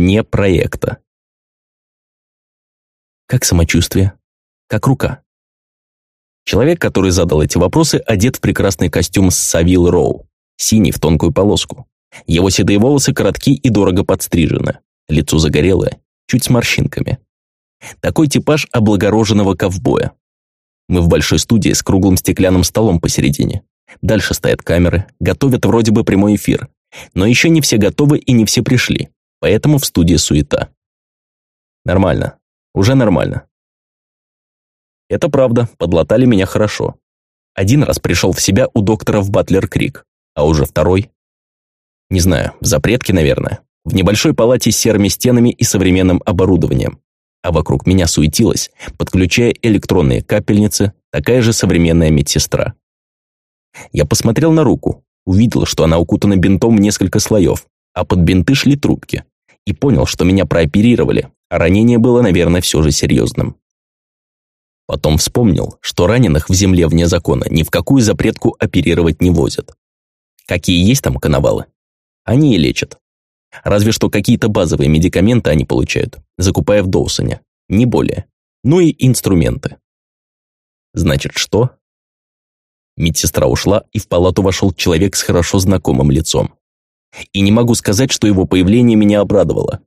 Вне проекта. Как самочувствие? Как рука? Человек, который задал эти вопросы, одет в прекрасный костюм с Савил Роу, синий в тонкую полоску. Его седые волосы коротки и дорого подстрижены, лицо загорелое, чуть с морщинками. Такой типаж облагороженного ковбоя. Мы в большой студии с круглым стеклянным столом посередине. Дальше стоят камеры, готовят вроде бы прямой эфир. Но еще не все готовы и не все пришли, поэтому в студии суета. Нормально. Уже нормально. Это правда, подлатали меня хорошо. Один раз пришел в себя у доктора в Батлер-Крик, а уже второй... Не знаю, в запретке, наверное. В небольшой палате с серыми стенами и современным оборудованием. А вокруг меня суетилась, подключая электронные капельницы, такая же современная медсестра. Я посмотрел на руку, увидел, что она укутана бинтом в несколько слоев, а под бинты шли трубки, и понял, что меня прооперировали, а ранение было, наверное, все же серьезным. Потом вспомнил, что раненых в земле вне закона ни в какую запретку оперировать не возят. Какие есть там коновалы? Они и лечат. Разве что какие-то базовые медикаменты они получают, закупая в Доусоне. Не более. Ну и инструменты. Значит, что? Медсестра ушла, и в палату вошел человек с хорошо знакомым лицом. И не могу сказать, что его появление меня обрадовало.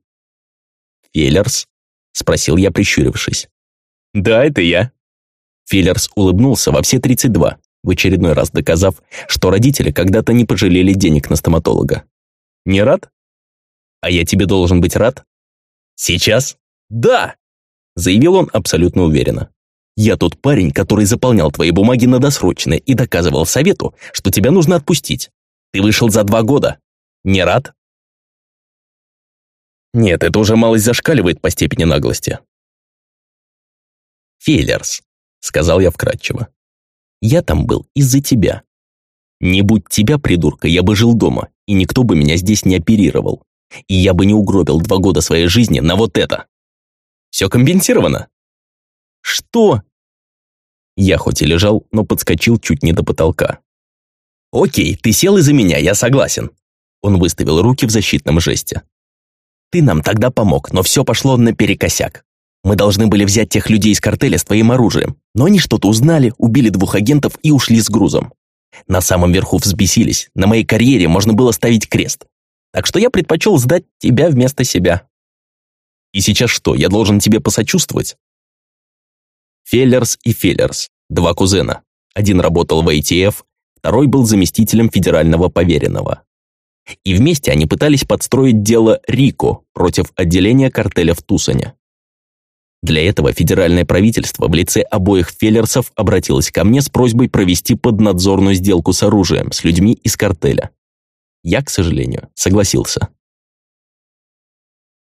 «Феллерс?» – спросил я, прищурившись. «Да, это я». Феллерс улыбнулся во все 32, в очередной раз доказав, что родители когда-то не пожалели денег на стоматолога. «Не рад?» «А я тебе должен быть рад?» «Сейчас?» «Да!» – заявил он абсолютно уверенно. Я тот парень, который заполнял твои бумаги на досрочное и доказывал совету, что тебя нужно отпустить. Ты вышел за два года. Не рад? Нет, это уже малость зашкаливает по степени наглости. Фейлерс, сказал я вкратчиво. Я там был из-за тебя. Не будь тебя, придурка, я бы жил дома, и никто бы меня здесь не оперировал. И я бы не угробил два года своей жизни на вот это. Все компенсировано? «Что?» Я хоть и лежал, но подскочил чуть не до потолка. «Окей, ты сел из-за меня, я согласен». Он выставил руки в защитном жесте. «Ты нам тогда помог, но все пошло наперекосяк. Мы должны были взять тех людей из картеля с твоим оружием, но они что-то узнали, убили двух агентов и ушли с грузом. На самом верху взбесились, на моей карьере можно было ставить крест. Так что я предпочел сдать тебя вместо себя». «И сейчас что, я должен тебе посочувствовать?» Феллерс и Феллерс, два кузена. Один работал в ATF, второй был заместителем федерального поверенного. И вместе они пытались подстроить дело Рико против отделения картеля в Тусоне. Для этого федеральное правительство в лице обоих Феллерсов обратилось ко мне с просьбой провести поднадзорную сделку с оружием, с людьми из картеля. Я, к сожалению, согласился.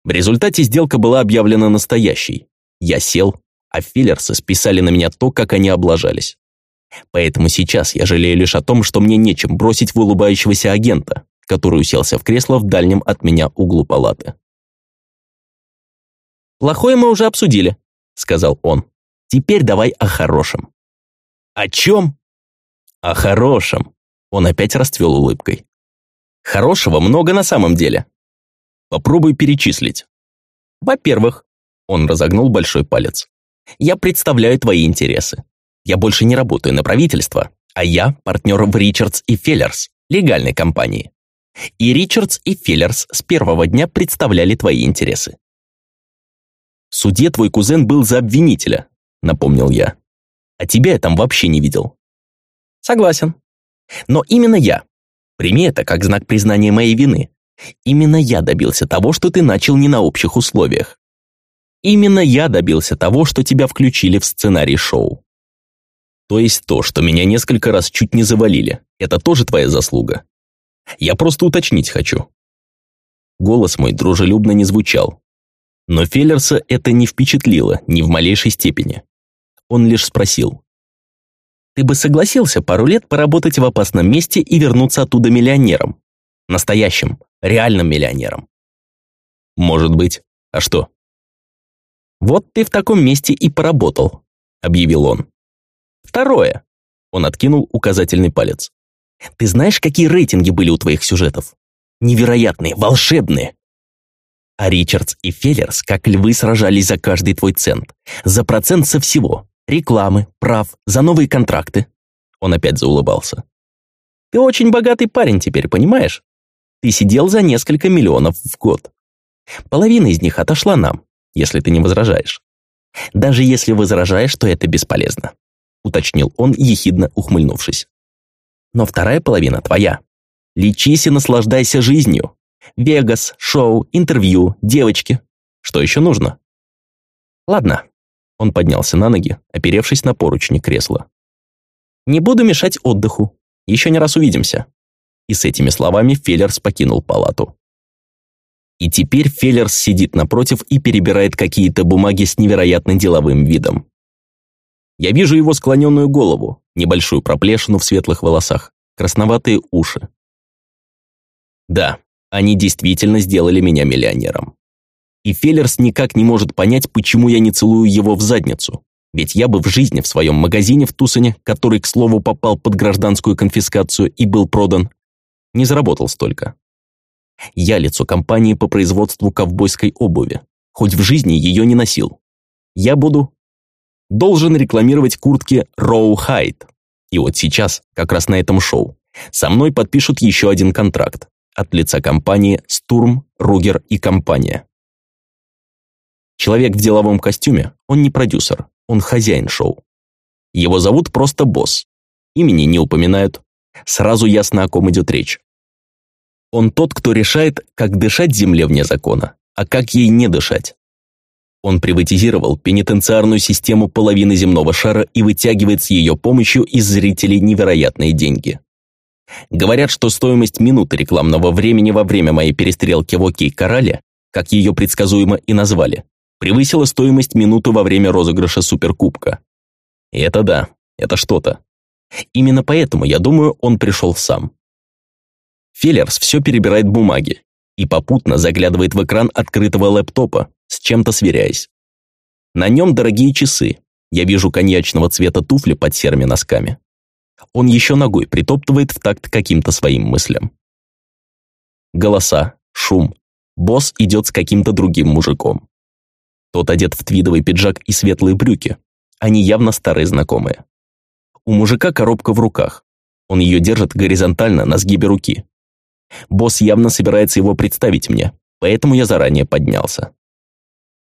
В результате сделка была объявлена настоящей. Я сел, а филлерсы списали на меня то, как они облажались. Поэтому сейчас я жалею лишь о том, что мне нечем бросить в улыбающегося агента, который уселся в кресло в дальнем от меня углу палаты. «Плохое мы уже обсудили», — сказал он. «Теперь давай о хорошем». «О чем?» «О хорошем», — он опять расцвел улыбкой. «Хорошего много на самом деле. Попробуй перечислить». «Во-первых», — он разогнул большой палец. Я представляю твои интересы. Я больше не работаю на правительство, а я партнер в Ричардс и Феллерс, легальной компании. И Ричардс и Феллерс с первого дня представляли твои интересы. В суде твой кузен был за обвинителя, напомнил я. А тебя я там вообще не видел. Согласен. Но именно я. Прими это как знак признания моей вины. Именно я добился того, что ты начал не на общих условиях. Именно я добился того, что тебя включили в сценарий шоу. То есть то, что меня несколько раз чуть не завалили, это тоже твоя заслуга. Я просто уточнить хочу. Голос мой дружелюбно не звучал. Но Феллерса это не впечатлило ни в малейшей степени. Он лишь спросил. «Ты бы согласился пару лет поработать в опасном месте и вернуться оттуда миллионером? Настоящим, реальным миллионером?» «Может быть. А что?» «Вот ты в таком месте и поработал», — объявил он. «Второе». Он откинул указательный палец. «Ты знаешь, какие рейтинги были у твоих сюжетов? Невероятные, волшебные. А Ричардс и Феллерс, как львы, сражались за каждый твой цент. За процент со всего. Рекламы, прав, за новые контракты. Он опять заулыбался. Ты очень богатый парень теперь, понимаешь? Ты сидел за несколько миллионов в год. Половина из них отошла нам, если ты не возражаешь. Даже если возражаешь, то это бесполезно, уточнил он, ехидно ухмыльнувшись. Но вторая половина твоя. Лечись и наслаждайся жизнью. Вегас, шоу, интервью, девочки. Что еще нужно? Ладно. Он поднялся на ноги, оперевшись на поручни кресла. Не буду мешать отдыху. Еще не раз увидимся. И с этими словами Феллерс покинул палату. И теперь Феллерс сидит напротив и перебирает какие-то бумаги с невероятно деловым видом. Я вижу его склоненную голову, небольшую проплешину в светлых волосах, красноватые уши. Да, они действительно сделали меня миллионером. И Феллерс никак не может понять, почему я не целую его в задницу. Ведь я бы в жизни в своем магазине в Тусоне, который, к слову, попал под гражданскую конфискацию и был продан, не заработал столько. Я лицо компании по производству ковбойской обуви, хоть в жизни ее не носил. Я буду должен рекламировать куртки Роу Хайт. И вот сейчас, как раз на этом шоу, со мной подпишут еще один контракт от лица компании «Стурм, Ругер и компания». Человек в деловом костюме, он не продюсер, он хозяин шоу. Его зовут просто босс. Имени не упоминают. Сразу ясно, о ком идет речь. Он тот, кто решает, как дышать земле вне закона, а как ей не дышать. Он приватизировал пенитенциарную систему половины земного шара и вытягивает с ее помощью из зрителей невероятные деньги. Говорят, что стоимость минуты рекламного времени во время моей перестрелки в Окей-Корале, как ее предсказуемо и назвали, превысила стоимость минуты во время розыгрыша Суперкубка. Это да, это что-то. Именно поэтому, я думаю, он пришел сам. Феллерс все перебирает бумаги и попутно заглядывает в экран открытого лэптопа, с чем-то сверяясь. На нем дорогие часы. Я вижу коньячного цвета туфли под серыми носками. Он еще ногой притоптывает в такт каким-то своим мыслям. Голоса, шум. Босс идет с каким-то другим мужиком. Тот одет в твидовый пиджак и светлые брюки. Они явно старые знакомые. У мужика коробка в руках. Он ее держит горизонтально на сгибе руки. Босс явно собирается его представить мне, поэтому я заранее поднялся.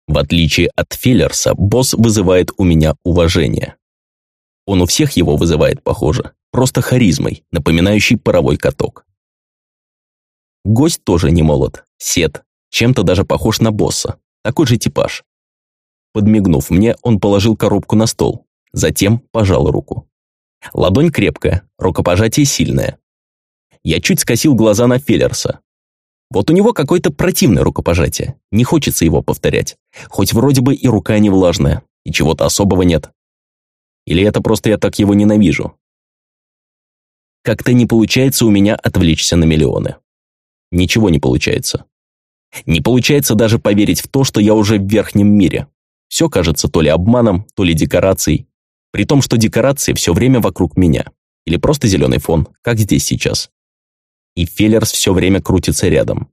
В отличие от Филлерса, босс вызывает у меня уважение. Он у всех его вызывает, похоже, просто харизмой, напоминающей паровой каток. Гость тоже не молод, сед, чем-то даже похож на босса, такой же типаж. Подмигнув мне, он положил коробку на стол, затем пожал руку. Ладонь крепкая, рукопожатие сильное. Я чуть скосил глаза на Феллерса. Вот у него какое-то противное рукопожатие, не хочется его повторять. Хоть вроде бы и рука не влажная, и чего-то особого нет. Или это просто я так его ненавижу? Как-то не получается у меня отвлечься на миллионы. Ничего не получается. Не получается даже поверить в то, что я уже в верхнем мире. Все кажется то ли обманом, то ли декорацией. При том, что декорации все время вокруг меня. Или просто зеленый фон, как здесь сейчас. И Феллерс все время крутится рядом.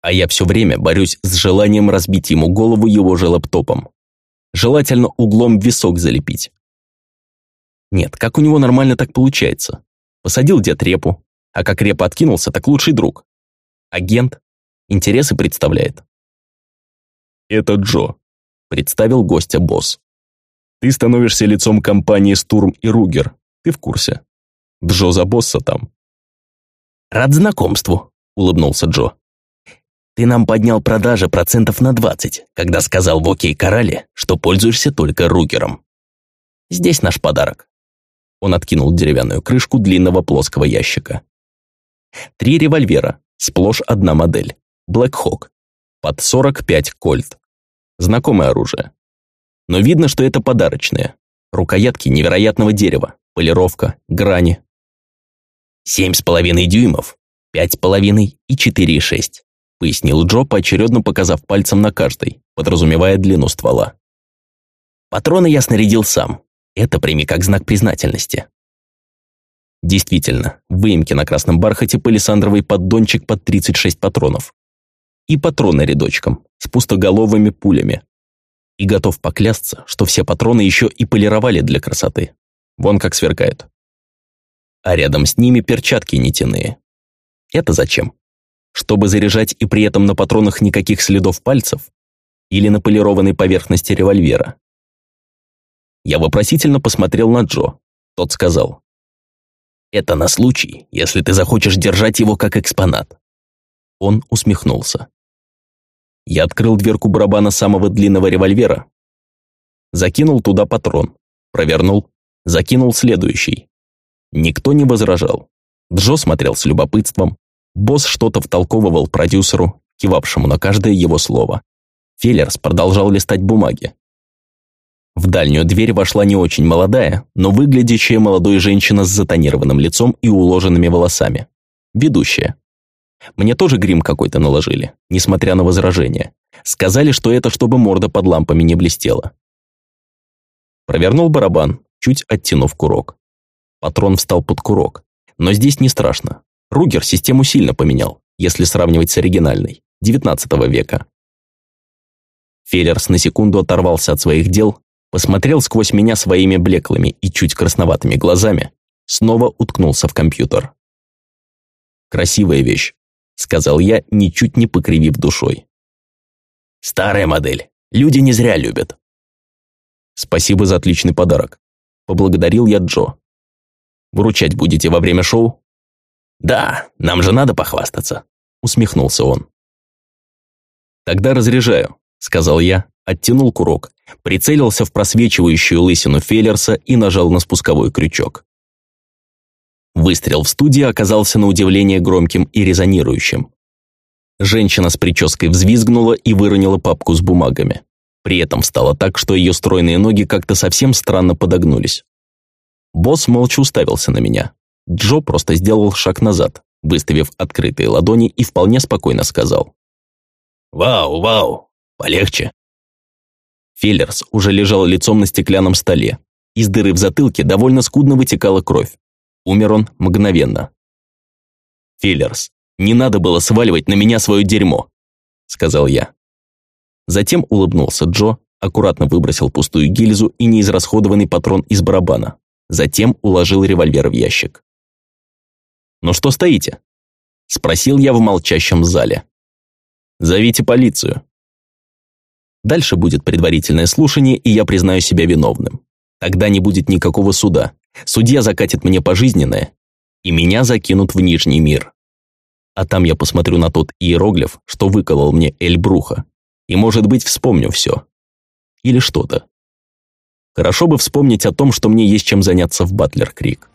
А я все время борюсь с желанием разбить ему голову его же лаптопом. Желательно углом в висок залепить. Нет, как у него нормально так получается? Посадил дед репу, а как репа откинулся, так лучший друг. Агент. Интересы представляет. «Это Джо», — представил гостя босс. «Ты становишься лицом компании Стурм и Ругер. Ты в курсе. Джо за босса там». «Рад знакомству», — улыбнулся Джо. «Ты нам поднял продажи процентов на 20, когда сказал в Окей Корале, что пользуешься только Ругером. Здесь наш подарок. Он откинул деревянную крышку длинного плоского ящика. Три револьвера, сплошь одна модель. Black Hawk. Под 45 кольт. Знакомое оружие. Но видно, что это подарочные. Рукоятки невероятного дерева, полировка, грани. «Семь с половиной дюймов, пять с половиной и четыре и шесть», пояснил Джо, поочередно показав пальцем на каждой, подразумевая длину ствола. «Патроны я снарядил сам, это прими как знак признательности. Действительно, в выемке на красном бархате палисандровый поддончик под 36 патронов. И патроны рядочком, с пустоголовыми пулями. И готов поклясться, что все патроны еще и полировали для красоты. Вон как сверкают. А рядом с ними перчатки нитяные. Это зачем? Чтобы заряжать и при этом на патронах никаких следов пальцев? Или на полированной поверхности револьвера? Я вопросительно посмотрел на Джо. Тот сказал. «Это на случай, если ты захочешь держать его как экспонат». Он усмехнулся. Я открыл дверку барабана самого длинного револьвера, закинул туда патрон, провернул, закинул следующий. Никто не возражал. Джо смотрел с любопытством. Босс что-то втолковывал продюсеру, кивавшему на каждое его слово. Феллерс продолжал листать бумаги. В дальнюю дверь вошла не очень молодая, но выглядящая молодой женщина с затонированным лицом и уложенными волосами. Ведущая. Мне тоже грим какой-то наложили, несмотря на возражения. Сказали, что это чтобы морда под лампами не блестела. Провернул барабан, чуть оттянув курок. Патрон встал под курок. Но здесь не страшно. Ругер систему сильно поменял, если сравнивать с оригинальной, 19 века. Феллерс на секунду оторвался от своих дел, посмотрел сквозь меня своими блеклыми и чуть красноватыми глазами, снова уткнулся в компьютер. «Красивая вещь», — сказал я, ничуть не покривив душой. «Старая модель. Люди не зря любят». «Спасибо за отличный подарок», — поблагодарил я Джо. «Выручать будете во время шоу?» «Да, нам же надо похвастаться», — усмехнулся он. «Тогда разряжаю», — сказал я, оттянул курок, прицелился в просвечивающую лысину Феллерса и нажал на спусковой крючок. Выстрел в студии оказался на удивление громким и резонирующим. Женщина с прической взвизгнула и выронила папку с бумагами. При этом встала так, что ее стройные ноги как-то совсем странно подогнулись. Босс молча уставился на меня. Джо просто сделал шаг назад, выставив открытые ладони и вполне спокойно сказал. «Вау, вау, полегче». Филлерс уже лежал лицом на стеклянном столе. Из дыры в затылке довольно скудно вытекала кровь. Умер он мгновенно. «Филлерс, не надо было сваливать на меня свое дерьмо», — сказал я. Затем улыбнулся Джо, аккуратно выбросил пустую гильзу и неизрасходованный патрон из барабана. Затем уложил револьвер в ящик. «Ну что стоите?» — спросил я в молчащем зале. «Зовите полицию». Дальше будет предварительное слушание, и я признаю себя виновным. Тогда не будет никакого суда. Судья закатит мне пожизненное, и меня закинут в Нижний мир. А там я посмотрю на тот иероглиф, что выколол мне Эльбруха, и, может быть, вспомню все. Или что-то. Хорошо бы вспомнить о том, что мне есть чем заняться в Батлер-Крик.